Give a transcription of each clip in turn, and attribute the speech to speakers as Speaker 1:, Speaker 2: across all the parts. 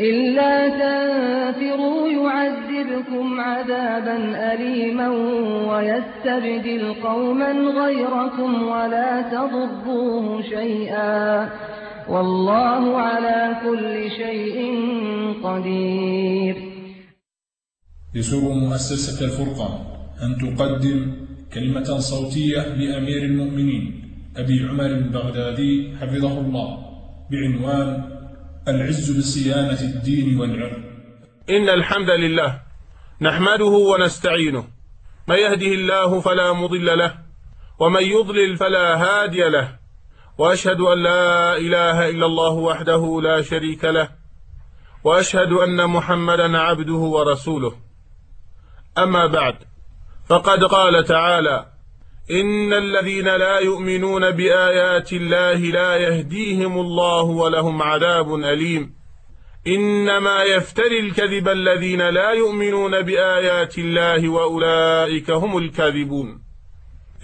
Speaker 1: إلا تنفروا يعذبكم عذابا أليما ويستبدل قوما غيركم ولا تضروه شيئا والله على كل شيء قدير.
Speaker 2: يسر مؤسسة الفرقان أن تقدم كلمة صوتية لأمير المؤمنين أبي عمر البغدادي حفظه الله بعنوان العز بصيانة الدين والعرض
Speaker 3: إن الحمد لله نحمده ونستعينه. من يهده الله فلا مضل له ومن يضلل فلا هادي له. وأشهد أن لا إله إلا الله وحده لا شريك له وأشهد أن محمدا عبده ورسوله. أما بعد فقد قال تعالى إن الذين لا يؤمنون بآيات الله لا يهديهم الله ولهم عذاب أليم. إنما يفتري الكذب الذين لا يؤمنون بآيات الله وأولئك هم الكاذبون.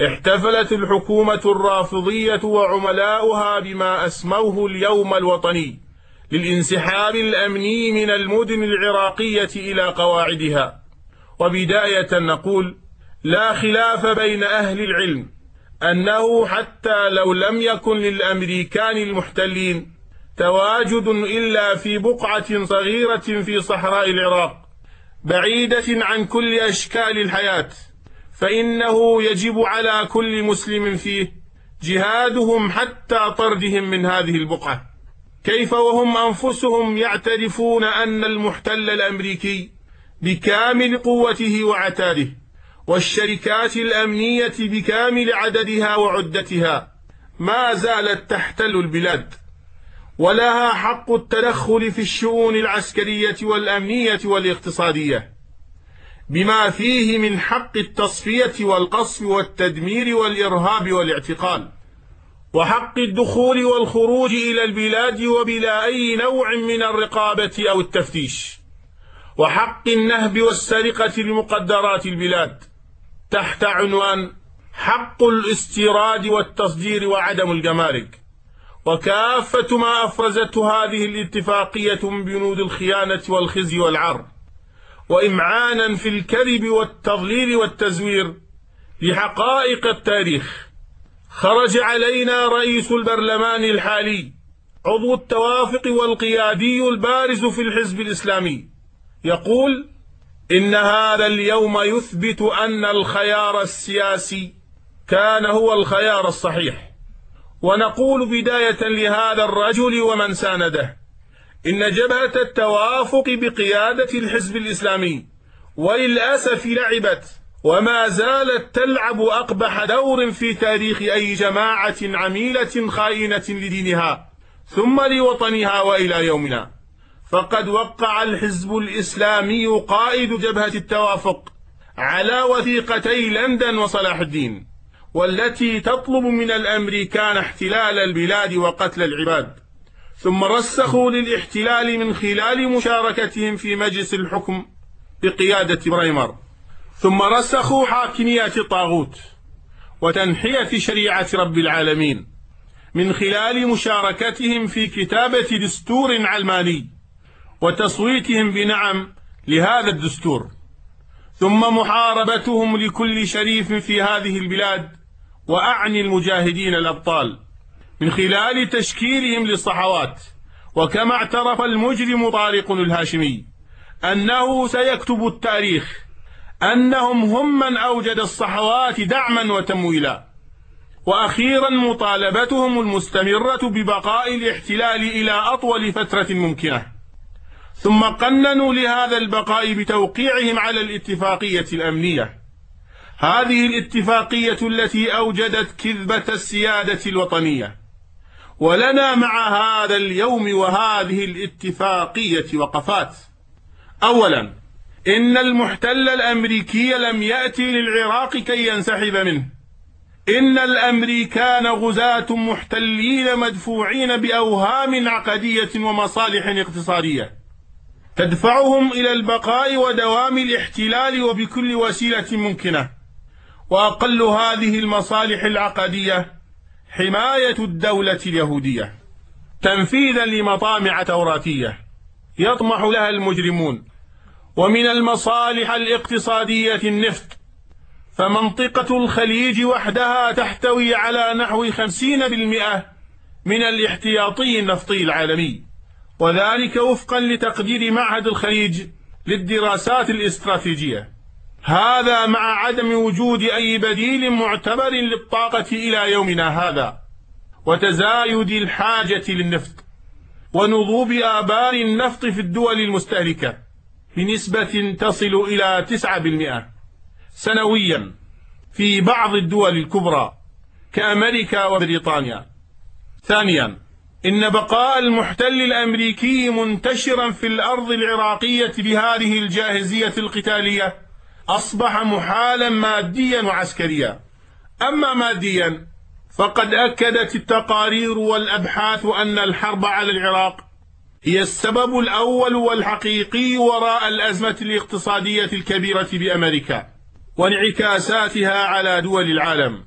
Speaker 3: احتفلت الحكومة الرافضية وعملاؤها بما أسموه اليوم الوطني للانسحاب الأمني من المدن العراقية إلى قواعدها. وبداية نقول لا خلاف بين أهل العلم أنه حتى لو لم يكن للأمريكان المحتلين تواجد إلا في بقعة صغيرة في صحراء العراق بعيدة عن كل أشكال الحياة فإنه يجب على كل مسلم فيه جهادهم حتى طردهم من هذه البقعة. كيف وهم أنفسهم يعترفون أن المحتل الأمريكي بكامل قوته وعتاده؟ والشركات الأمنية بكامل عددها وعدتها ما زالت تحتل البلاد ولها حق التدخل في الشؤون العسكرية والأمنية والاقتصادية بما فيه من حق التصفية والقصف والتدمير والإرهاب والاعتقال وحق الدخول والخروج إلى البلاد وبلا أي نوع من الرقابة أو التفتيش وحق النهب والسرقة لمقدرات البلاد. تحت عنوان حق الاستيراد والتصدير وعدم الجمارك. وكافة ما أفرزته هذه الاتفاقية من بنود الخيانة والخزي والعر. وإمعانا في الكذب والتضليل والتزوير لحقائق التاريخ. خرج علينا رئيس البرلمان الحالي عضو التوافق والقيادي البارز في الحزب الإسلامي. يقول إن هذا اليوم يثبت أن الخيار السياسي كان هو الخيار الصحيح. ونقول بداية لهذا الرجل ومن سانده. إن جبهة التوافق بقيادة الحزب الإسلامي وللأسف لعبت وما زالت تلعب أقبح دور في تاريخ أي جماعة عميلة خائنة لدينها ثم لوطنها وإلى يومنا. فقد وقع الحزب الإسلامي قائد جبهة التوافق على وثيقتي لندن وصلاح الدين والتي تطلب من الأمريكان احتلال البلاد وقتل العباد. ثم رسخوا للاحتلال من خلال مشاركتهم في مجلس الحكم بقيادة بريمر ثم رسخوا حاكميات الطاغوت وتنحية شريعة رب العالمين من خلال مشاركتهم في كتابة دستور علماني. وتصويتهم بنعم لهذا الدستور. ثم محاربتهم لكل شريف في هذه البلاد وأعني المجاهدين الأبطال. من خلال تشكيلهم للصحوات وكما اعترف المجرم طارق الهاشمي أنه سيكتب التاريخ أنهم هم من أوجد الصحوات دعما وتمويلا. وأخيرا مطالبتهم المستمرة ببقاء الاحتلال إلى أطول فترة ممكنة. ثم قننوا لهذا البقاء بتوقيعهم على الاتفاقية الأمنية. هذه الاتفاقية التي أوجدت كذبة السيادة الوطنية. ولنا مع هذا اليوم وهذه الاتفاقية وقفات. أولا إن المحتل الأمريكي لم يأتي للعراق كي ينسحب منه. إن الأمريكان غزاة محتلين مدفوعين بأوهام عقدية ومصالح اقتصادية. تدفعهم إلى البقاء ودوام الاحتلال وبكل وسيلة ممكنة. وأقل هذه المصالح العقدية حماية الدولة اليهودية. تنفيذا لمطامع توراتية يطمح لها المجرمون. ومن المصالح الاقتصادية النفط فمنطقة الخليج وحدها تحتوي على نحو خمسين بالمئة من الاحتياطي النفطي العالمي. وذلك وفقا لتقدير معهد الخليج للدراسات الاستراتيجية. هذا مع عدم وجود أي بديل معتبر للطاقة إلى يومنا هذا وتزايد الحاجة للنفط ونضوب آبار النفط في الدول المستهلكة بنسبة تصل إلى 9% سنويا في بعض الدول الكبرى كأمريكا وبريطانيا. ثانيا إن بقاء المحتل الأمريكي منتشرا في الأرض العراقية بهذه الجاهزية القتالية أصبح محالا ماديا وعسكريا. أما ماديا فقد أكدت التقارير والأبحاث أن الحرب على العراق هي السبب الأول والحقيقي وراء الأزمة الاقتصادية الكبيرة بأمريكا وانعكاساتها على دول العالم.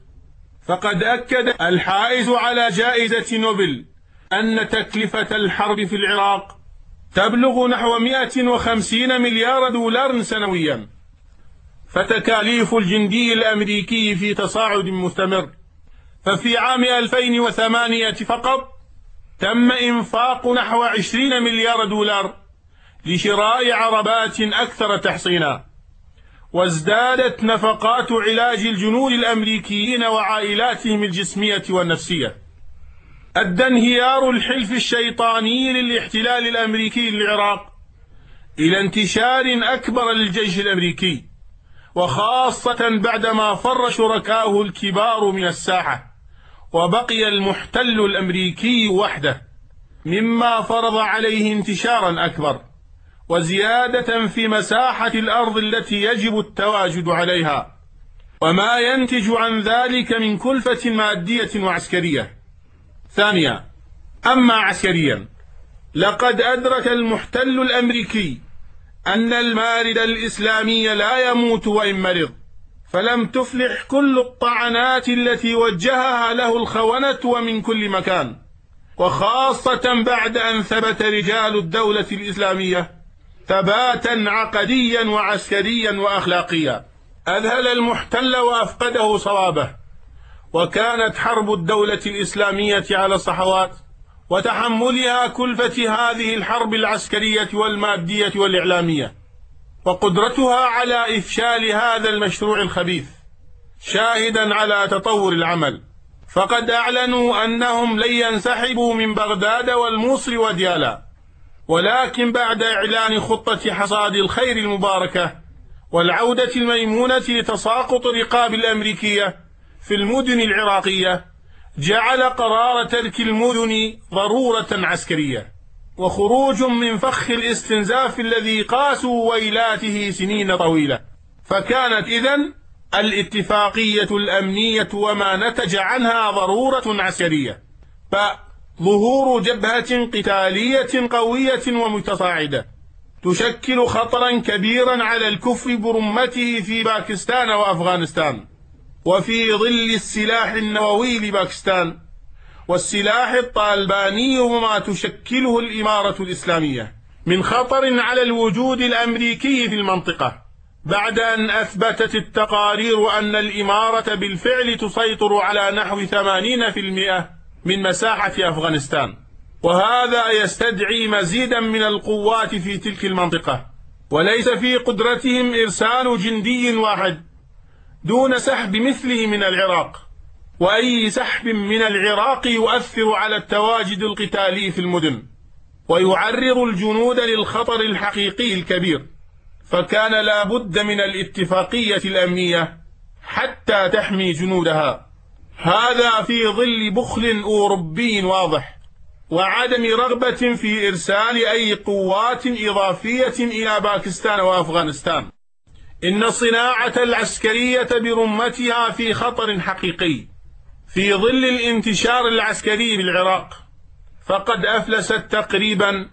Speaker 3: فقد أكد الحائز على جائزة نوبل أن تكلفة الحرب في العراق تبلغ نحو 150 مليار دولار سنويا فتكاليف الجندي الأمريكي في تصاعد مستمر. ففي عام 2008 فقط تم إنفاق نحو 20 مليار دولار لشراء عربات أكثر تحصينا. وازدادت نفقات علاج الجنود الأمريكيين وعائلاتهم الجسمية والنفسية. أدى انهيار الحلف الشيطاني للاحتلال الأمريكي للعراق إلى انتشار أكبر للجيش الأمريكي وخاصة بعدما فر شركاؤه الكبار من الساحة وبقي المحتل الأمريكي وحده مما فرض عليه انتشارا أكبر وزيادة في مساحة الأرض التي يجب التواجد عليها وما ينتج عن ذلك من كلفة مادية وعسكرية. ثانيا أما عسكريا لقد أدرك المحتل الأمريكي أن المارد الإسلامي لا يموت وإن مرض فلم تفلح كل الطعنات التي وجهها له الخونة ومن كل مكان. وخاصة بعد أن ثبت رجال الدولة الإسلامية ثباتا عقديا وعسكريا وأخلاقيا. أذهل المحتل وأفقده صوابه. وكانت حرب الدولة الإسلامية على الصحوات وتحملها كلفة هذه الحرب العسكرية والمادية والإعلامية وقدرتها على إفشال هذا المشروع الخبيث شاهدا على تطور العمل. فقد أعلنوا أنهم لن ينسحبوا من بغداد والموصل وديالا ولكن بعد إعلان خطة حصاد الخير المباركة والعودة الميمونة لتساقط رقاب الأمريكية في المدن العراقية جعل قرار ترك المدن ضرورة عسكرية وخروج من فخ الاستنزاف الذي قاسوا ويلاته سنين طويلة. فكانت إذن الاتفاقية الأمنية وما نتج عنها ضرورة عسكرية ظهور جبهة قتالية قوية ومتصاعدة تشكل خطرا كبيرا على الكفر برمته في باكستان وأفغانستان. وفي ظل السلاح النووي لباكستان والسلاح الطالباني وما تشكله الإمارة الإسلامية من خطر على الوجود الأمريكي في المنطقة بعد أن أثبتت التقارير أن الإمارة بالفعل تسيطر على نحو 80% من مساحة أفغانستان. وهذا يستدعي مزيدا من القوات في تلك المنطقة وليس في قدرتهم إرسال جندي واحد. دون سحب مثله من العراق. وأي سحب من العراق يؤثر على التواجد القتالي في المدن. ويعرض الجنود للخطر الحقيقي الكبير. فكان لا بد من الاتفاقية الأمنية حتى تحمي جنودها. هذا في ظل بخل أوروبي واضح. وعدم رغبة في إرسال أي قوات إضافية إلى باكستان وأفغانستان. إن الصناعة العسكرية برمتها في خطر حقيقي في ظل الانتشار العسكري بالعراق فقد أفلست تقريبا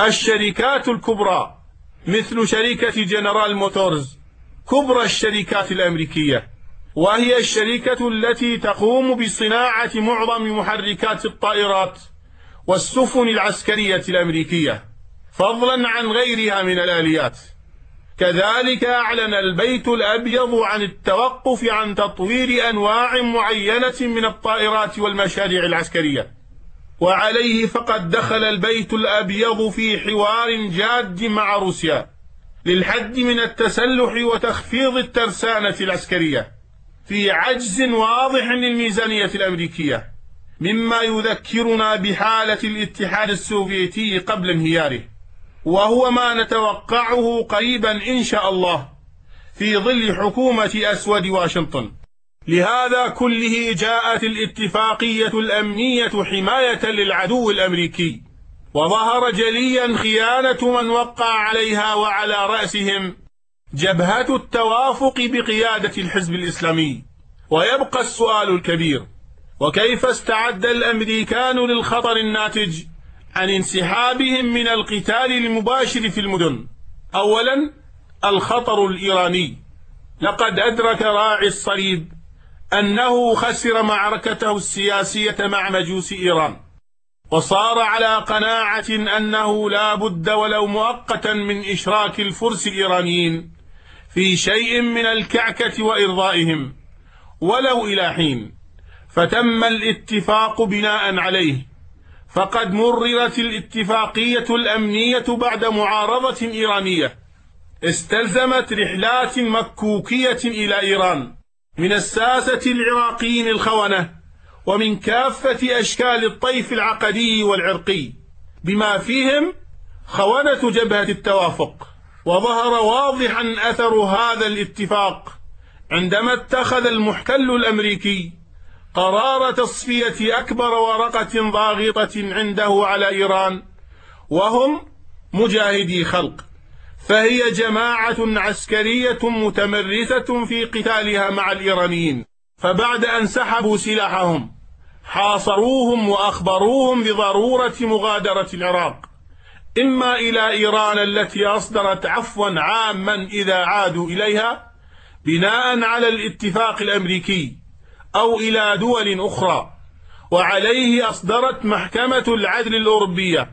Speaker 3: الشركات الكبرى مثل شركة جنرال موتورز كبرى الشركات الأمريكية وهي الشركة التي تقوم بصناعة معظم محركات الطائرات والسفن العسكرية الأمريكية فضلا عن غيرها من الآليات. كذلك أعلن البيت الأبيض عن التوقف عن تطوير أنواع معينة من الطائرات والمشاريع العسكرية. وعليه فقد دخل البيت الأبيض في حوار جاد مع روسيا للحد من التسلح وتخفيض الترسانة العسكرية في عجز واضح للميزانية الأمريكية مما يذكرنا بحالة الاتحاد السوفيتي قبل انهياره. وهو ما نتوقعه قريبا إن شاء الله في ظل حكومة أسود واشنطن. لهذا كله جاءت الاتفاقية الأمنية حماية للعدو الأمريكي وظهر جليا خيانة من وقع عليها وعلى رأسهم جبهة التوافق بقيادة الحزب الإسلامي. ويبقى السؤال الكبير وكيف استعد الأمريكان للخطر الناتج؟ عن انسحابهم من القتال المباشر في المدن. أولا الخطر الإيراني. لقد أدرك راعي الصليب أنه خسر معركته السياسية مع مجوس إيران. وصار على قناعة أنه لا بد ولو مؤقتا من إشراك الفرس الإيرانيين في شيء من الكعكة وإرضائهم. ولو إلى حين فتم الاتفاق بناء عليه. فقد مررت الاتفاقية الأمنية بعد معارضة إيرانية. استلزمت رحلات مكوكية إلى إيران من الساسة العراقيين الخونة ومن كافة أشكال الطيف العقدي والعرقي. بما فيهم خونة جبهة التوافق. وظهر واضحا أثر هذا الاتفاق عندما اتخذ المحتل الأمريكي قرار تصفية أكبر ورقة ضاغطة عنده على إيران وهم مجاهدي خلق فهي جماعة عسكرية متمرسة في قتالها مع الإيرانيين. فبعد أن سحبوا سلاحهم حاصروهم وأخبروهم بضرورة مغادرة العراق. إما إلى إيران التي أصدرت عفوا عاما إذا عادوا إليها بناء على الاتفاق الأمريكي أو إلى دول أخرى. وعليه أصدرت محكمة العدل الأوروبية.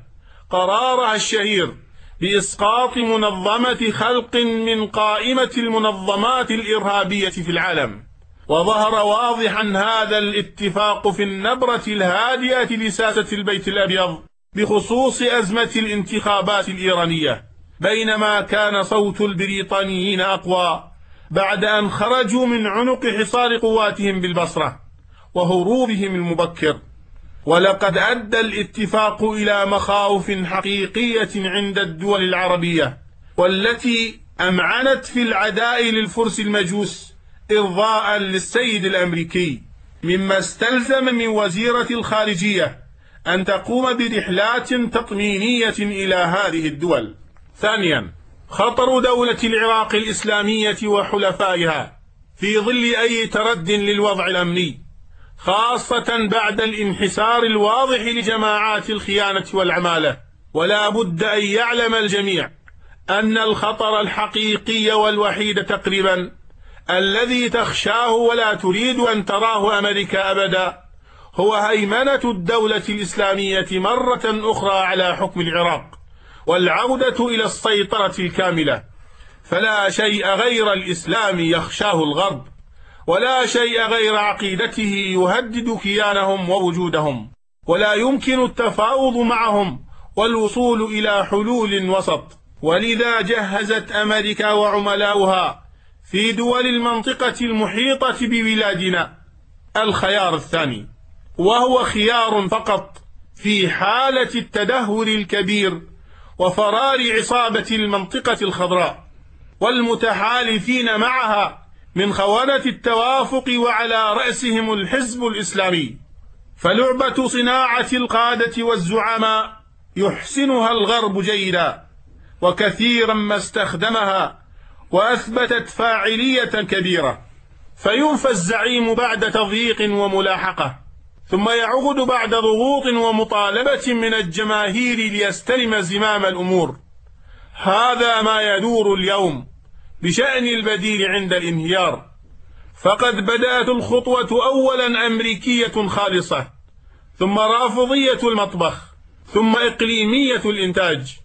Speaker 3: قرارها الشهير بإسقاط منظمة خلق من قائمة المنظمات الإرهابية في العالم. وظهر واضحا هذا الاتفاق في النبرة الهادئة لساسة البيت الأبيض بخصوص أزمة الانتخابات الإيرانية بينما كان صوت البريطانيين أقوى. بعد أن خرجوا من عنق حصار قواتهم بالبصرة وهروبهم المبكر. ولقد أدى الاتفاق إلى مخاوف حقيقية عند الدول العربية والتي أمعنت في العداء للفرس المجوس إرضاء للسيد الأمريكي مما استلزم من وزيرة الخارجية أن تقوم برحلات تطمينية إلى هذه الدول. ثانيا خطر دولة العراق الإسلامية وحلفائها في ظل أي ترد للوضع الأمني خاصة بعد الانحسار الواضح لجماعات الخيانة والعمالة. ولا بد أن يعلم الجميع أن الخطر الحقيقي والوحيد تقريبا الذي تخشاه ولا تريد أن تراه أمريكا أبدا هو هيمنة الدولة الإسلامية مرة أخرى على حكم العراق. والعودة إلى السيطرة الكاملة. فلا شيء غير الإسلام يخشاه الغرب ولا شيء غير عقيدته يهدد كيانهم ووجودهم ولا يمكن التفاوض معهم والوصول إلى حلول وسط. ولذا جهزت أمريكا وعملاؤها في دول المنطقة المحيطة ببلادنا الخيار الثاني وهو خيار فقط في حالة التدهور الكبير وفرار عصابة المنطقة الخضراء والمتحالفين معها من خونة التوافق وعلى رأسهم الحزب الإسلامي. فلعبة صناعة القادة والزعماء يحسنها الغرب جيدا وكثيرا ما استخدمها وأثبتت فاعلية كبيرة. فينفى الزعيم بعد تضييق وملاحقة. ثم يعود بعد ضغوط ومطالبة من الجماهير ليستلم زمام الأمور. هذا ما يدور اليوم بشأن البديل عند الانهيار. فقد بدأت الخطوة أولا أمريكية خالصة ثم رافضية المطبخ ثم إقليمية الإنتاج.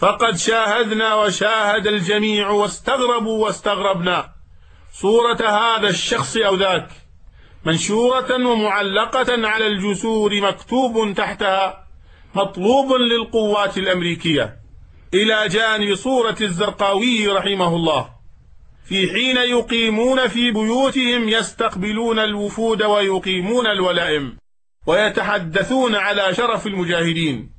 Speaker 3: فقد شاهدنا وشاهد الجميع واستغربوا واستغربنا. صورة هذا الشخص أو ذاك. منشورة ومعلقة على الجسور مكتوب تحتها مطلوب للقوات الأمريكية إلى جانب صورة الزرقاوي رحمه الله في حين يقيمون في بيوتهم يستقبلون الوفود ويقيمون الولائم ويتحدثون على شرف المجاهدين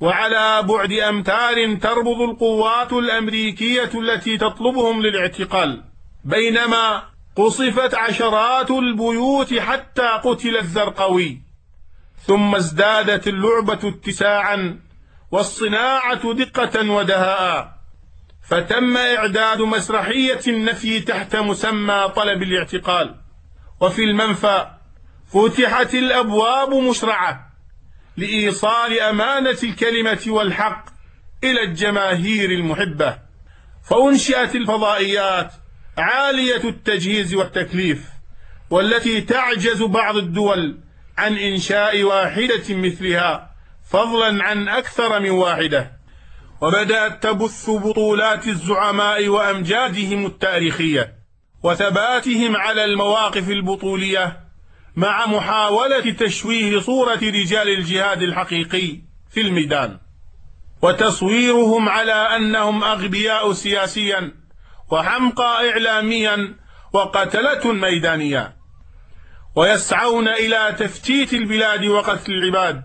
Speaker 3: وعلى بعد أمتار تربض القوات الأمريكية التي تطلبهم للاعتقال بينما قصفت عشرات البيوت حتى قتل الزرقوي. ثم ازدادت اللعبة اتساعا والصناعة دقة ودهاء. فتم إعداد مسرحية النفي تحت مسمى طلب الاعتقال. وفي المنفى فتحت الأبواب مشرعة لإيصال أمانة الكلمة والحق إلى الجماهير المحبة. فأنشئت الفضائيات عالية التجهيز والتكليف والتي تعجز بعض الدول عن إنشاء واحدة مثلها فضلا عن أكثر من واحدة. وبدأت تبث بطولات الزعماء وأمجادهم التاريخية وثباتهم على المواقف البطولية مع محاولة تشويه صورة رجال الجهاد الحقيقي في الميدان. وتصويرهم على أنهم أغبياء سياسيا وحمقى إعلاميا وقتلة ميدانيا ويسعون إلى تفتيت البلاد وقتل العباد.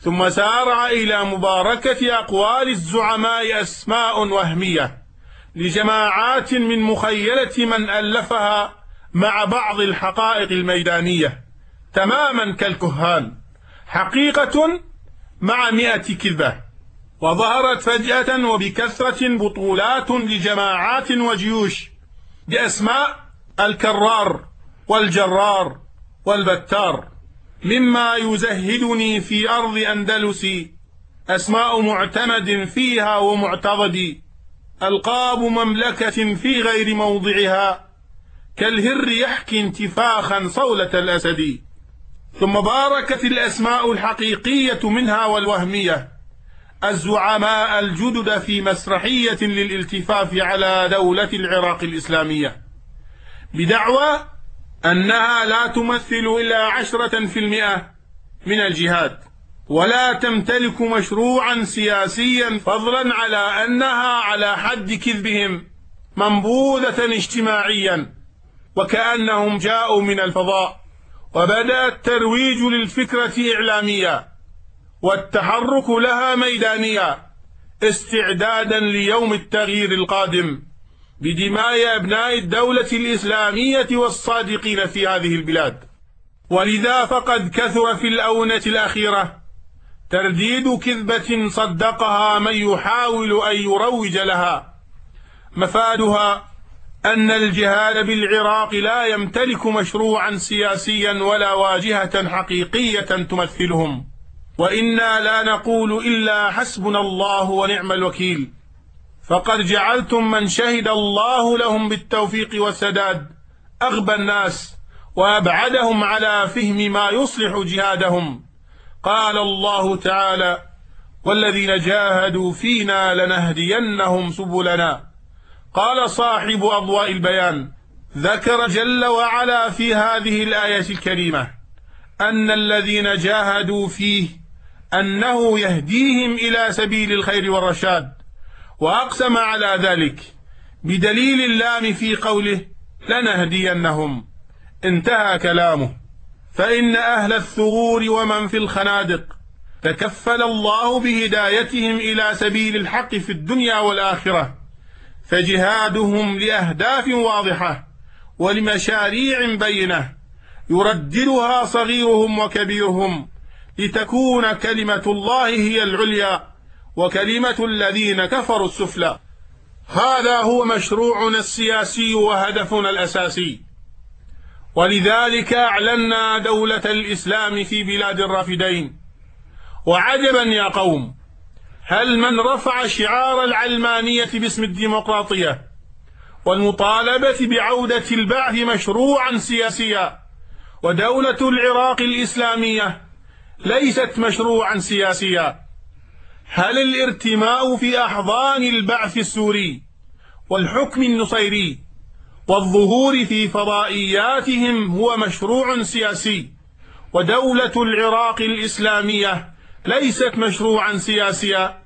Speaker 3: ثم سارع إلى مباركة أقوال الزعماء أسماء وهمية. لجماعات من مخيلة من ألفها مع بعض الحقائق الميدانية. تماما كالكهان. حقيقة مع مئة كذبة. وظهرت فجأة وبكثرة بطولات لجماعات وجيوش بأسماء الكرار والجرار والبتار مما يزهدني في أرض أندلسي أسماء معتمد فيها ومعتضد ألقاب مملكة في غير موضعها كالهر يحكي انتفاخا صولة الأسد. ثم باركت الأسماء الحقيقية منها والوهمية الزعماء الجدد في مسرحية للالتفاف على دولة العراق الإسلامية. بدعوى أنها لا تمثل إلا عشرة في المئة من الجهاد ولا تمتلك مشروعا سياسيا فضلا على أنها على حد كذبهم منبوذة اجتماعيا وكأنهم جاءوا من الفضاء وبدأ الترويج للفكرة إعلاميا والتحرك لها ميدانيا استعدادا ليوم التغيير القادم بدماء أبناء الدولة الإسلامية والصادقين في هذه البلاد. ولذا فقد كثر في الأونة الأخيرة ترديد كذبة صدقها من يحاول أن يروج لها. مفادها أن الجهاد بالعراق لا يمتلك مشروعا سياسيا ولا واجهة حقيقية تمثلهم. وإنا لا نقول إلا حسبنا الله ونعم الوكيل. فقد جعلتم من شهد الله لهم بالتوفيق والسداد أغبى الناس وأبعدهم على فهم ما يصلح جهادهم. قال الله تعالى والذين جاهدوا فينا لنهدينهم سبلنا. قال صاحب أضواء البيان ذكر جل وعلا في هذه الآية الكريمة أن الذين جاهدوا فيه أنه يهديهم إلى سبيل الخير والرشاد وأقسم على ذلك. بدليل اللام في قوله لنهدينهم. انتهى كلامه. فإن أهل الثغور ومن في الخنادق تكفل الله بهدايتهم إلى سبيل الحق في الدنيا والآخرة فجهادهم لأهداف واضحة ولمشاريع بينة يرددها صغيرهم وكبيرهم. لتكون كلمة الله هي العليا وكلمة الذين كفروا السفلى. هذا هو مشروعنا السياسي وهدفنا الأساسي. ولذلك أعلنا دولة الإسلام في بلاد الرافدين. وعجبا يا قوم هل من رفع شعار العلمانية باسم الديمقراطية والمطالبة بعودة البعث مشروعا سياسيا ودولة العراق الإسلامية ليست مشروعا سياسيا. هل الارتماء في أحضان البعث السوري والحكم النصيري والظهور في فضائياتهم هو مشروع سياسي ودولة العراق الإسلامية ليست مشروعا سياسيا؟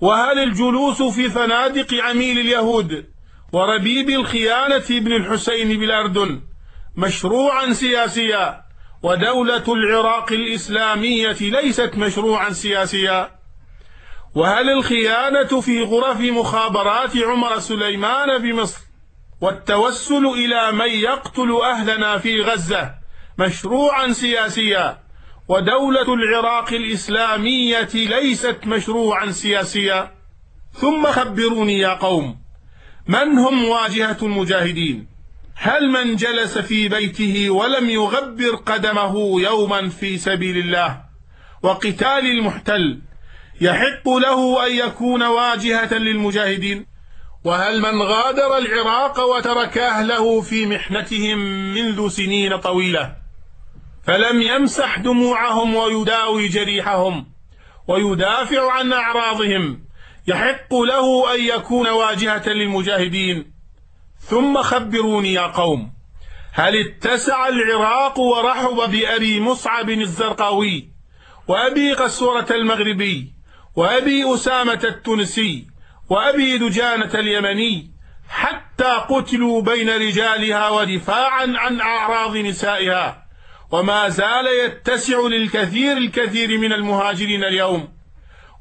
Speaker 3: وهل الجلوس في فنادق عميل اليهود وربيب الخيانة ابن الحسين بالأردن مشروعا سياسيا؟ ودولة العراق الإسلامية ليست مشروعا سياسيا. وهل الخيانة في غرف مخابرات عمر سليمان بمصر والتوسل إلى من يقتل أهلنا في غزة مشروعا سياسيا؟ ودولة العراق الإسلامية ليست مشروعا سياسيا. ثم خبروني يا قوم من هم واجهة المجاهدين؟ هل من جلس في بيته ولم يغبر قدمه يوما في سبيل الله؟ وقتال المحتل يحق له أن يكون واجهة للمجاهدين. وهل من غادر العراق وترك أهله في محنتهم منذ سنين طويلة؟ فلم يمسح دموعهم ويداوي جريحهم ويدافع عن أعراضهم. يحق له أن يكون واجهة للمجاهدين. ثم خبروني يا قوم هل اتسع العراق ورحب بأبي مصعب الزرقاوي وأبي قسورة المغربي وأبي أسامة التونسي وأبي دجانة اليمني حتى قتلوا بين رجالها ودفاعا عن أعراض نسائها؟ وما زال يتسع للكثير الكثير من المهاجرين اليوم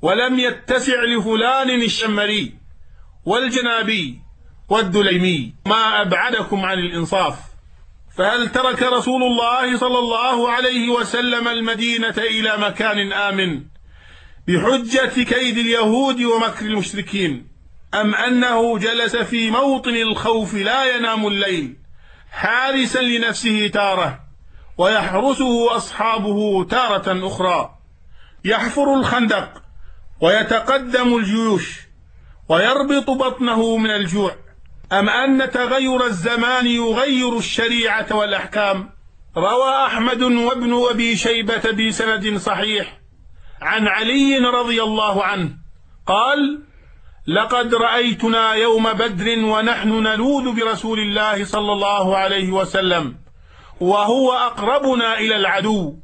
Speaker 3: ولم يتسع لفلان الشمري والجنابي والدليمي ما أبعدكم عن الإنصاف. فهل ترك رسول الله صلى الله عليه وسلم المدينة إلى مكان آمن بحجة كيد اليهود ومكر المشركين؟ أم أنه جلس في موطن الخوف لا ينام الليل حارسا لنفسه تارة ويحرسه أصحابه تارة أخرى؟ يحفر الخندق ويتقدم الجيوش ويربط بطنه من الجوع. أم أن تغير الزمان يغير الشريعة والأحكام؟ روى أحمد وابن أبي شيبة بسند صحيح عن علي رضي الله عنه. قال لقد رأيتنا يوم بدر ونحن نلوذ برسول الله صلى الله عليه وسلم وهو أقربنا إلى العدو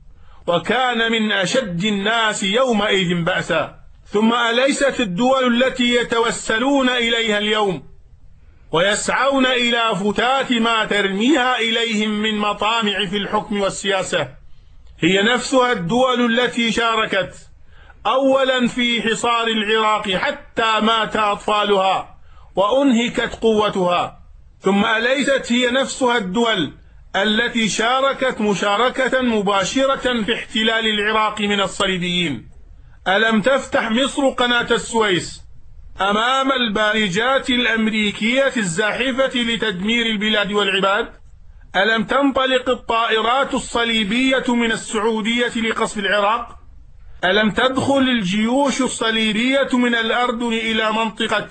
Speaker 3: وكان من أشد الناس يومئذ بأسا. ثم أليست الدول التي يتوسلون إليها اليوم؟ ويسعون إلى فتات ما ترميها إليهم من مطامع في الحكم والسياسة. هي نفسها الدول التي شاركت أولا في حصار العراق حتى مات أطفالها وأنهكت قوتها. ثم أليست هي نفسها الدول التي شاركت مشاركة مباشرة في احتلال العراق من الصليبيين. ألم تفتح مصر قناة السويس؟ أمام البارجات الأمريكية الزاحفة لتدمير البلاد والعباد ألم تنطلق الطائرات الصليبية من السعودية لقصف العراق؟ ألم تدخل الجيوش الصليبية من الأردن إلى منطقة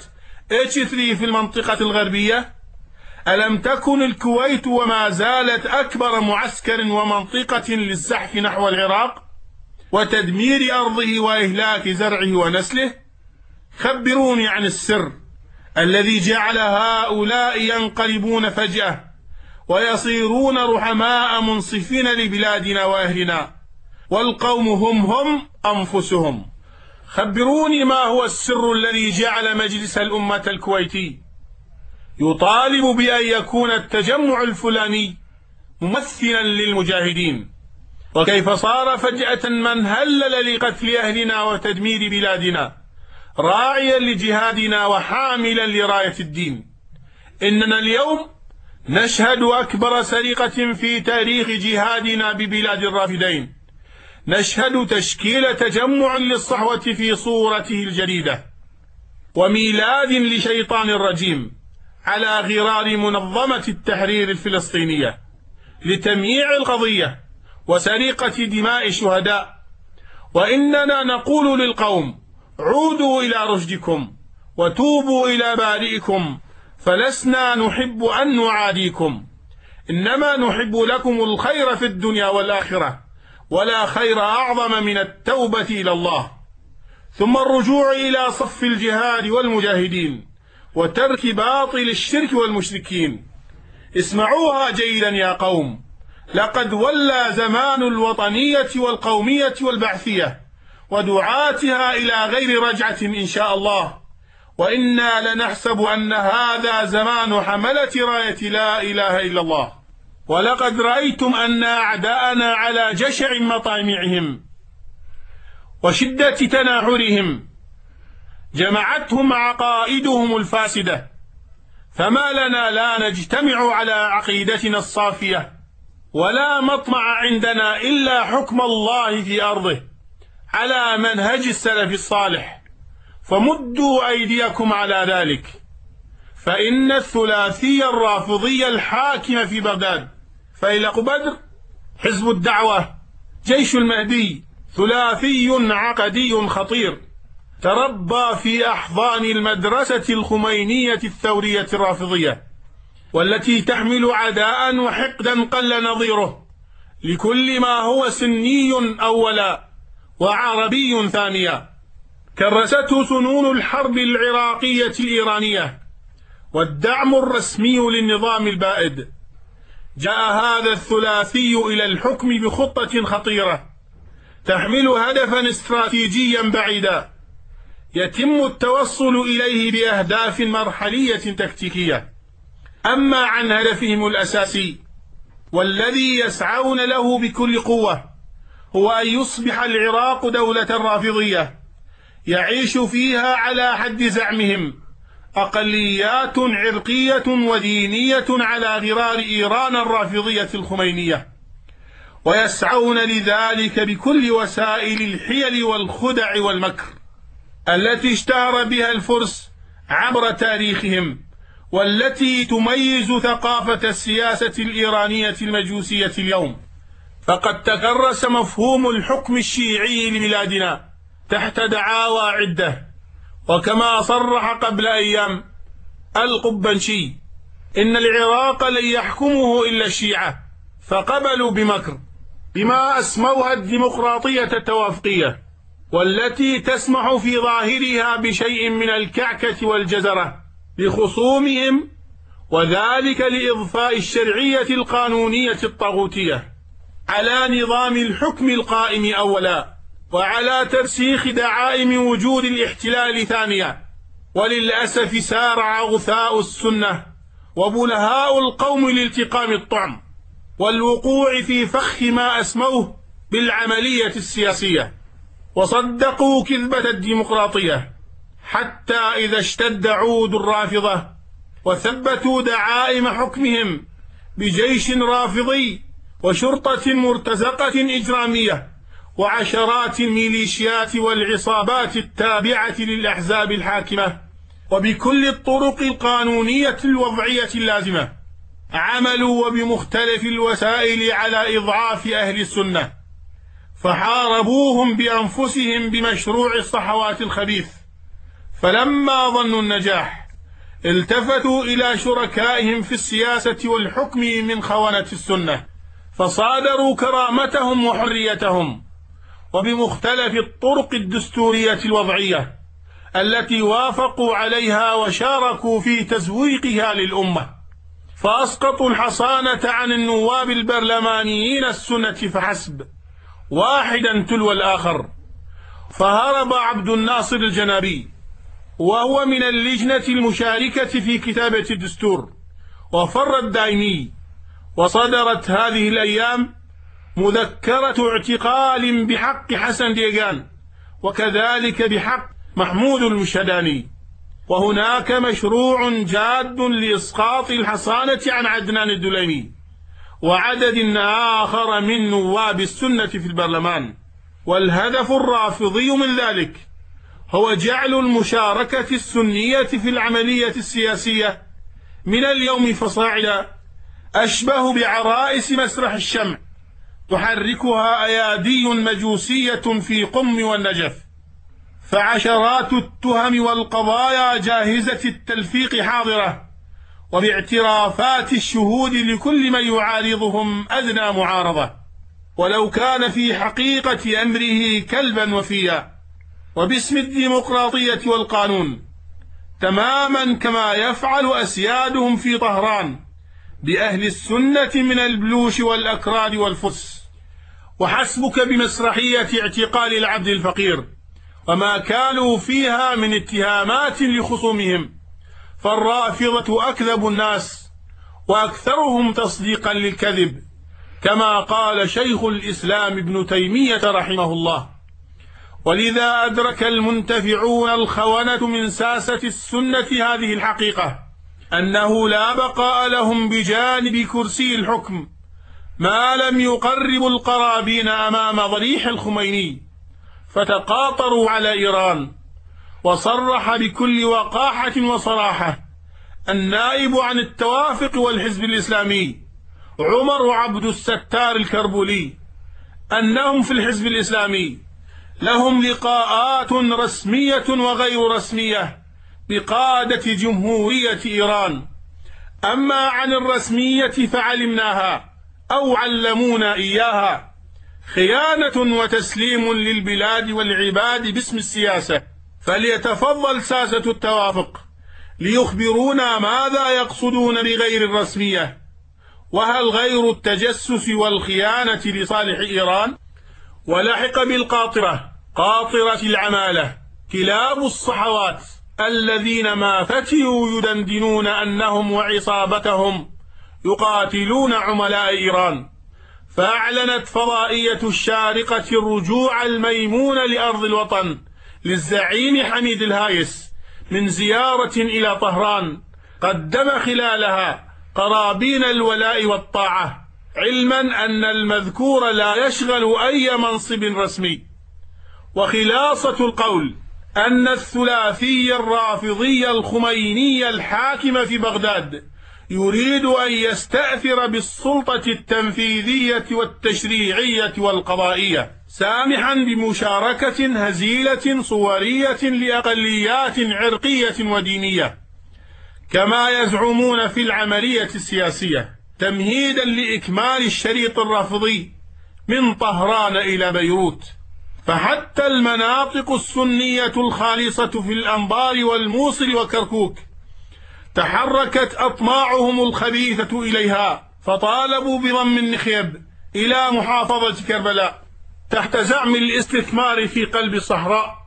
Speaker 3: إتش 3 في المنطقة الغربية؟ ألم تكن الكويت وما زالت أكبر معسكر ومنطقة للزحف نحو العراق وتدمير أرضه وإهلاك زرعه ونسله؟ خبروني عن السر الذي جعل هؤلاء ينقلبون فجأة ويصيرون رحماء منصفين لبلادنا وأهلنا والقوم هم هم أنفسهم. خبروني ما هو السر الذي جعل مجلس الأمة الكويتي يطالب بأن يكون التجمع الفلاني ممثلا للمجاهدين. وكيف صار فجأة من هلل لقتل أهلنا وتدمير بلادنا؟ راعيا لجهادنا وحاملا لراية الدين. إننا اليوم نشهد أكبر سرقة في تاريخ جهادنا ببلاد الرافدين. نشهد تشكيل تجمع للصحوة في صورته الجديدة وميلاد لشيطان رجيم على غرار منظمة التحرير الفلسطينية لتمييع القضية وسرقة دماء الشهداء. وإننا نقول للقوم عودوا إلى رشدكم وتوبوا إلى بارئكم فلسنا نحب أن نعاديكم. إنما نحب لكم الخير في الدنيا والآخرة ولا خير أعظم من التوبة إلى الله. ثم الرجوع إلى صف الجهاد والمجاهدين وترك باطل الشرك والمشركين. اسمعوها جيدا يا قوم لقد ولى زمان الوطنية والقومية والبعثية. ودعاتها إلى غير رجعة إن شاء الله. وإنا لنحسب أن هذا زمان حملة راية لا إله إلا الله. ولقد رأيتم أن أعداءنا على جشع مطامعهم وشدة تناحرهم. جمعتهم عقائدهم الفاسدة. فما لنا لا نجتمع على عقيدتنا الصافية. ولا مطمع عندنا إلا حكم الله في أرضه. على منهج السلف الصالح فمدوا أيديكم على ذلك. فإن الثلاثي الرافضي الحاكم في بغداد فيلق بدر حزب الدعوة جيش المهدي ثلاثي عقدي خطير تربى في أحضان المدرسة الخمينية الثورية الرافضية والتي تحمل عداء وحقدا قل نظيره لكل ما هو سني أولا. وعربي ثانيا كرسته سنون الحرب العراقية الإيرانية. والدعم الرسمي للنظام البائد. جاء هذا الثلاثي إلى الحكم بخطة خطيرة. تحمل هدفا استراتيجيا بعيدا. يتم التوصل إليه بأهداف مرحلية تكتيكية. أما عن هدفهم الأساسي والذي يسعون له بكل قوة هو أن يصبح العراق دولة رافضية يعيش فيها على حد زعمهم أقليات عرقية ودينية على غرار إيران الرافضية الخمينية. ويسعون لذلك بكل وسائل الحيل والخدع والمكر التي اشتهر بها الفرس عبر تاريخهم والتي تميز ثقافة السياسة الإيرانية المجوسية اليوم. فقد تكرس مفهوم الحكم الشيعي لبلادنا تحت دعاوى عدة وكما صرح قبل أيام القبنشي إن العراق لن يحكمه إلا الشيعة فقبلوا بمكر بما أسموها الديمقراطية التوافقية والتي تسمح في ظاهرها بشيء من الكعكة والجزرة لخصومهم وذلك لإضفاء الشرعية القانونية الطاغوتية. على نظام الحكم القائم أولا وعلى ترسيخ دعائم وجود الاحتلال ثانيا. وللأسف سارع غثاء السنة وبلهاء القوم لالتقام الطعم والوقوع في فخ ما أسموه بالعملية السياسية. وصدقوا كذبة الديمقراطية حتى إذا اشتد عود الرافضة وثبتوا دعائم حكمهم بجيش رافضي وشرطة مرتزقة إجرامية وعشرات الميليشيات والعصابات التابعة للأحزاب الحاكمة وبكل الطرق القانونية الوضعية اللازمة عملوا وبمختلف الوسائل على إضعاف أهل السنة فحاربوهم بأنفسهم بمشروع الصحوات الخبيث فلما ظنوا النجاح التفتوا إلى شركائهم في السياسة والحكم من خونة السنة فصادروا كرامتهم وحريتهم وبمختلف الطرق الدستورية الوضعية التي وافقوا عليها وشاركوا في تزويقها للأمة. فأسقطوا الحصانة عن النواب البرلمانيين السنة فحسب واحدا تلو الآخر. فهرب عبد الناصر الجنابي وهو من اللجنة المشاركة في كتابة الدستور وفر الدايمي وصدرت هذه الأيام مذكرة اعتقال بحق حسن ديغان وكذلك بحق محمود المشهداني وهناك مشروع جاد لإسقاط الحصانة عن عدنان الدليمي وعدد آخر من نواب السنة في البرلمان. والهدف الرافضي من ذلك هو جعل المشاركة السنية في العملية السياسية من اليوم فصاعدا أشبه بعرائس مسرح الشمع تحركها أيادي مجوسية في قم والنجف. فعشرات التهم والقضايا جاهزة التلفيق حاضرة وباعترافات الشهود لكل من يعارضهم أدنى معارضة. ولو كان في حقيقة أمره كلبا وفيا وباسم الديمقراطية والقانون تماما كما يفعل أسيادهم في طهران. بأهل السنة من البلوش والأكراد والفس وحسبك بمسرحية اعتقال العبد الفقير. وما كانوا فيها من اتهامات لخصومهم. فالرافضة أكذب الناس. وأكثرهم تصديقا للكذب. كما قال شيخ الإسلام ابن تيمية رحمه الله. ولذا أدرك المنتفعون الخونة من ساسة السنة هذه الحقيقة. أنه لا بقاء لهم بجانب كرسي الحكم ما لم يقربوا القرابين أمام ضريح الخميني. فتقاطروا على إيران وصرح بكل وقاحة وصراحة النائب عن التوافق والحزب الإسلامي عمر عبد الستار الكربولي أنهم في الحزب الإسلامي لهم لقاءات رسمية وغير رسمية. بقادة جمهورية إيران. أما عن الرسمية فعلمناها أو علمونا إياها. خيانة وتسليم للبلاد والعباد باسم السياسة. فليتفضل ساسة التوافق ليخبرونا ماذا يقصدون بغير الرسمية. وهل غير التجسس والخيانة لصالح إيران؟ ولحق بالقاطرة قاطرة العمالة كلاب الصحوات. الذين ما فتيوا يدندنون أنهم وعصابتهم يقاتلون عملاء إيران. فأعلنت فضائية الشارقة الرجوع الميمون لأرض الوطن للزعيم حميد الهايس من زيارة إلى طهران قدم خلالها قرابين الولاء والطاعة علما أن المذكور لا يشغل أي منصب رسمي. وخلاصة القول أن الثلاثي الرافضي الخميني الحاكم في بغداد يريد أن يستأثر بالسلطة التنفيذية والتشريعية والقضائية سامحا بمشاركة هزيلة صورية لأقليات عرقية ودينية. كما يزعمون في العملية السياسية تمهيدا لإكمال الشريط الرافضي من طهران إلى بيروت. فحتى المناطق السنية الخالصة في الأنبار والموصل وكركوك تحركت أطماعهم الخبيثة إليها فطالبوا بضم النخيب إلى محافظة كربلاء تحت زعم الاستثمار في قلب الصحراء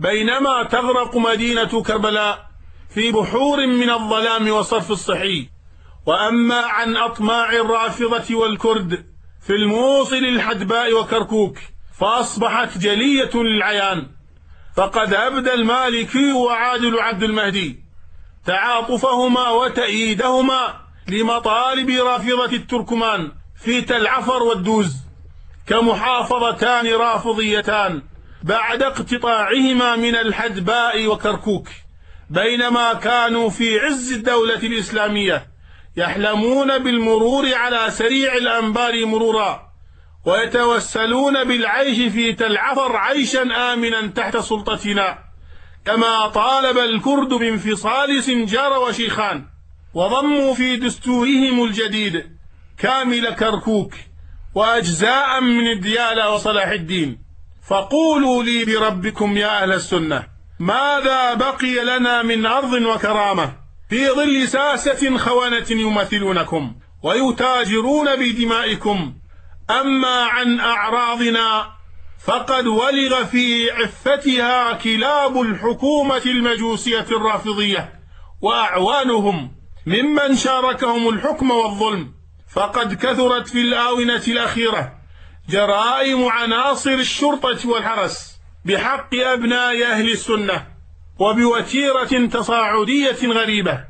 Speaker 3: بينما تغرق مدينة كربلاء في بحور من الظلام وصرف الصحي. وأما عن أطماع الرافضة والكرد في الموصل الحدباء وكركوك فأصبحت جلية للعيان. فقد أبدى المالكي وعادل عبد المهدي. تعاطفهما وتأييدهما لمطالب رافضة التركمان في تلعفر والدوز. كمحافظتان رافضيتان بعد اقتطاعهما من الحدباء وكركوك. بينما كانوا في عز الدولة الإسلامية يحلمون بالمرور على سريع الأنبار مرورا. ويتوسلون بالعيش في تلعفر عيشا آمنا تحت سلطتنا كما طالب الكرد بانفصال سنجار وشيخان وضموا في دستورهم الجديد كامل كركوك وأجزاء من الديالى وصلاح الدين. فقولوا لي بربكم يا أهل السنة ماذا بقي لنا من أرض وكرامة في ظل ساسة خونة يمثلونكم ويتاجرون بدمائكم أما عن أعراضنا فقد ولغ في عفتها كلاب الحكومة المجوسية الرافضية وأعوانهم ممن شاركهم الحكم والظلم. فقد كثرت في الآونة الأخيرة جرائم عناصر الشرطة والحرس بحق أبناء أهل السنة وبوتيرة تصاعدية غريبة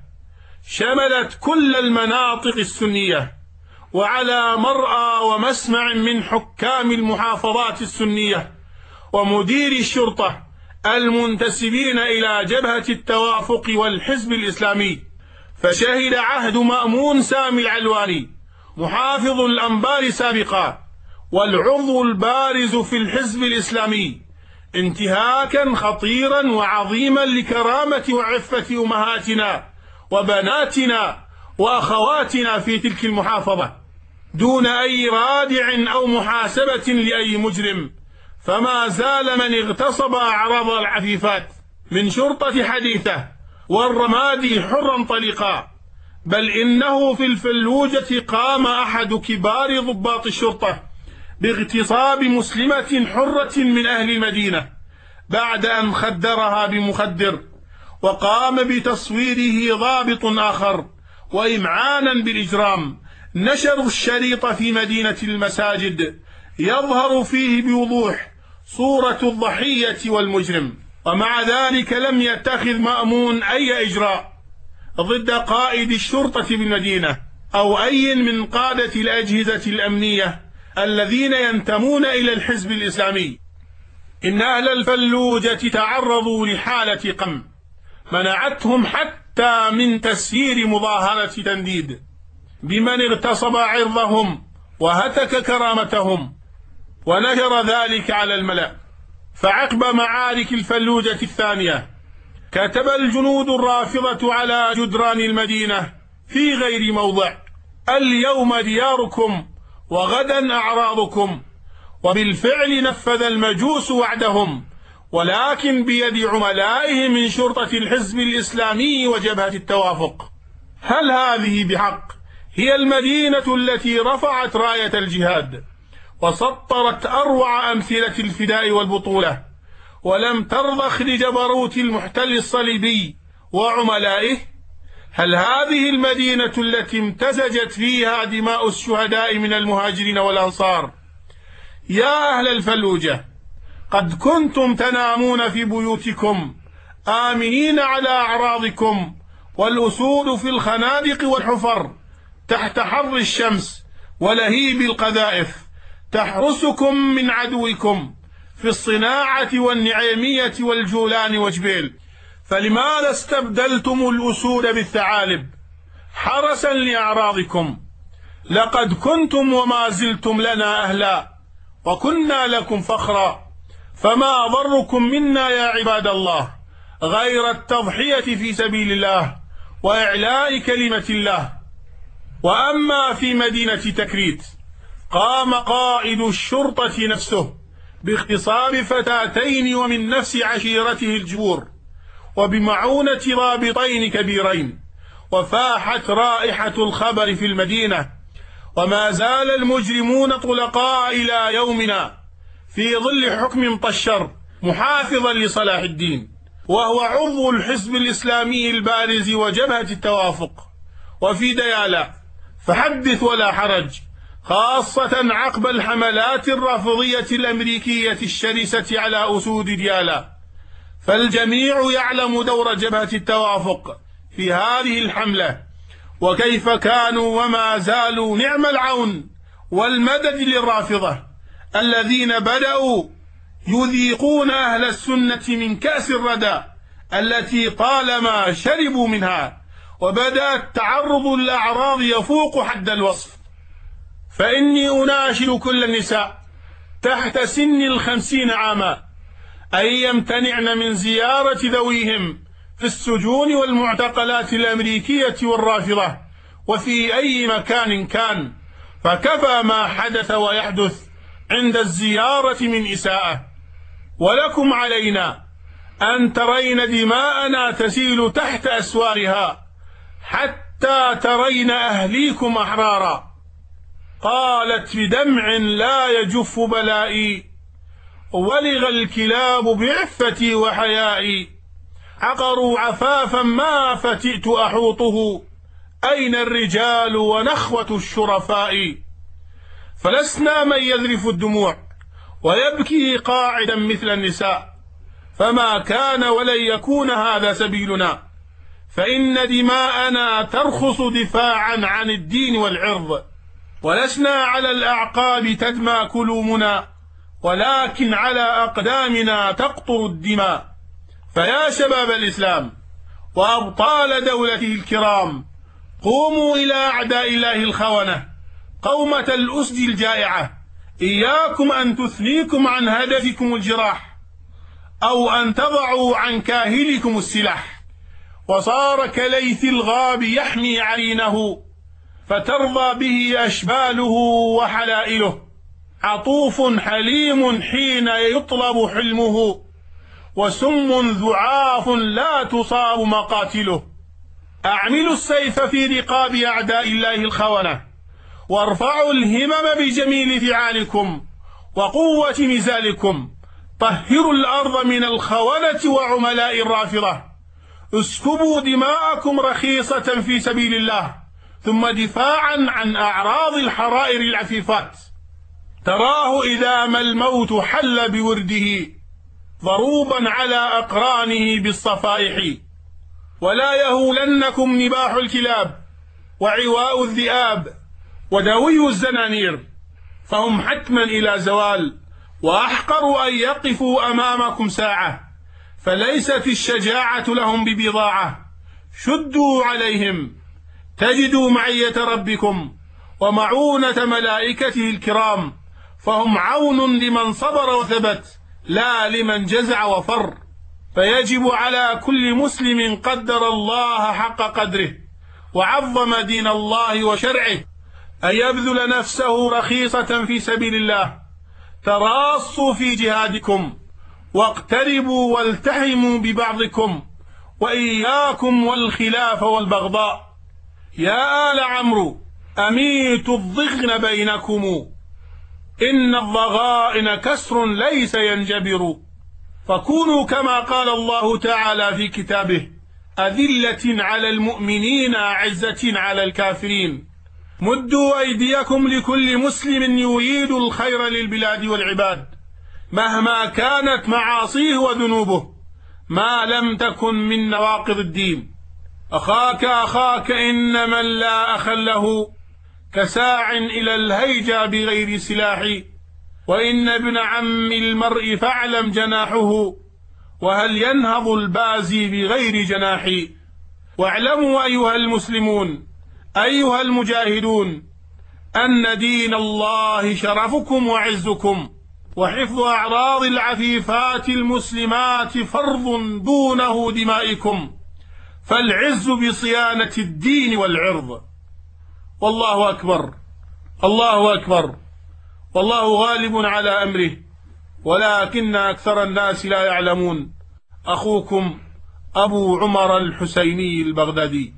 Speaker 3: شملت كل المناطق السنية. وعلى مرأى ومسمع من حكام المحافظات السنية ومدير الشرطة المنتسبين إلى جبهة التوافق والحزب الإسلامي فشهد عهد مأمون سامي العلواني محافظ الأنبار سابقا والعضو البارز في الحزب الإسلامي انتهاكا خطيرا وعظيما لكرامة وعفة أمهاتنا وبناتنا وأخواتنا في تلك المحافظة دون أي رادع أو محاسبة لأي مجرم فما زال من اغتصب أعراض العفيفات من شرطة حديثة والرمادي حرا طليقا بل إنه في الفلوجة قام أحد كبار ضباط الشرطة باغتصاب مسلمة حرة من أهل المدينة بعد أن خدرها بمخدر وقام بتصويره ضابط آخر وإمعانا بالإجرام. نشروا الشريط في مدينة المساجد. يظهر فيه بوضوح صورة الضحية والمجرم. ومع ذلك لم يتخذ مأمون أي إجراء ضد قائد الشرطة بالمدينة أو أي من قادة الأجهزة الأمنية الذين ينتمون إلى الحزب الإسلامي. إن أهل الفلوجة تعرضوا لحالة قم. منعتهم حتى من تسيير مظاهرة تنديد بمن اغتصب عرضهم وهتك كرامتهم ونشر ذلك على الملأ. فعقب معارك الفلوجة الثانية كتب الجنود الرافضة على جدران المدينة في غير موضع. اليوم دياركم وغدا أعراضكم وبالفعل نفذ المجوس وعدهم. ولكن بيد عملائه من شرطة الحزب الإسلامي وجبهة التوافق. هل هذه بحق؟ هي المدينة التي رفعت راية الجهاد وسطرت أروع أمثلة الفداء والبطولة ولم ترضخ لجبروت المحتل الصليبي وعملائه؟ هل هذه المدينة التي امتزجت فيها دماء الشهداء من المهاجرين والأنصار؟ يا أهل الفلوجة قد كنتم تنامون في بيوتكم آمنين على أعراضكم والأسود في الخنادق والحفر تحت حر الشمس ولهيب القذائف تحرسكم من عدوكم في الصناعة والنعيمية والجولان وجبيل. فلماذا استبدلتم الأسود بالثعالب حرسا لأعراضكم. لقد كنتم وما زلتم لنا أهلا وكنا لكم فخرا. فما ضركم منا يا عباد الله غير التضحية في سبيل الله وإعلاء كلمة الله. وأما في مدينة تكريت قام قائد الشرطة نفسه باغتصاب فتاتين ومن نفس عشيرته الجبور وبمعونة رابطين كبيرين وفاحت رائحة الخبر في المدينة وما زال المجرمون طلقاء إلى يومنا. في ظل حكم طشر محافظا لصلاح الدين وهو عضو الحزب الإسلامي البارز وجبهة التوافق. وفي ديالا فحدث ولا حرج خاصة عقب الحملات الرافضية الأمريكية الشرسة على أسود ديالا فالجميع يعلم دور جبهة التوافق في هذه الحملة وكيف كانوا وما زالوا نعم العون والمدد للرافضة. الذين بدأوا يذيقون أهل السنة من كأس الردى التي طالما شربوا منها وبدأ التعرض للأعراض يفوق حد الوصف. فإني أناشد كل النساء تحت سن الخمسين عاما أن يمتنعن من زيارة ذويهم في السجون والمعتقلات الأمريكية والرافضة وفي أي مكان كان فكفى ما حدث ويحدث. عند الزيارة من إساءة. ولكم علينا أن ترين دماءنا تسيل تحت أسوارها حتى ترين أهليكم أحرارا. قالت بدمع لا يجف بلائي ولغ الكلاب بعفتي وحيائي. عقروا عفافا ما فتئت أحوطه أين الرجال ونخوة الشرفاء؟ فلسنا من يذرف الدموع ويبكي قاعدا مثل النساء. فما كان ولن يكون هذا سبيلنا. فإن دماءنا ترخص دفاعا عن الدين والعرض. ولسنا على الأعقاب تدمى كلومنا. ولكن على أقدامنا تقطر الدماء. فيا شباب الإسلام وأبطال دولته الكرام قوموا إلى أعداء الله الخونة. قومة الأسد الجائعة. إياكم أن تثنيكم عن هدفكم الجراح أو أن تضعوا عن كاهلكم السلاح. وصار كليث الغاب يحمي عينه فترضى به أشباله وحلائله. عطوف حليم حين يطلب حلمه وسم ذعاف لا تصاب مقاتله. أعملوا السيف في رقاب أعداء الله الخونة. وارفعوا الهمم بجميل فعالكم وقوة نزالكم طهروا الأرض من الخونة وعملاء الرافضة. اسكبوا دماءكم رخيصة في سبيل الله ثم دفاعا عن أعراض الحرائر العفيفات. تراه إذا ما الموت حل بورده ضروبا على أقرانه بالصفائح. ولا يهولنكم نباح الكلاب وعواء الذئاب. ودوي الزنانير فهم حتما إلى زوال وأحقر أن يقفوا أمامكم ساعة فليست الشجاعة لهم ببضاعة. شدوا عليهم تجدوا معية ربكم ومعونة ملائكته الكرام فهم عون لمن صبر وثبت لا لمن جزع وفر. فيجب على كل مسلم قدر الله حق قدره وعظم دين الله وشرعه. أن يبذل نفسه رخيصة في سبيل الله. تراصوا في جهادكم واقتربوا والتحموا ببعضكم وإياكم والخلاف والبغضاء. يا آل عمرو أميتوا الضغن بينكم. إن الضغائن كسر ليس ينجبر. فكونوا كما قال الله تعالى في كتابه أذلة على المؤمنين أعزة على الكافرين. مدوا أيديكم لكل مسلم يريد الخير للبلاد والعباد. مهما كانت معاصيه وذنوبه ما لم تكن من نواقض الدين. أخاك أخاك إن من لا أخ له كساع إلى الهيجا بغير سلاح. وإن ابن عم المرء فاعلم جناحه وهل ينهض البازي بغير جناح واعلموا أيها المسلمون أيها المجاهدون أن دين الله شرفكم وعزكم وحفظ أعراض العفيفات المسلمات فرض دونه دمائكم فالعز بصيانة الدين والعرض. والله أكبر الله أكبر والله غالب على أمره ولكن أكثر الناس لا يعلمون. أخوكم أبو عمر الحسيني البغدادي.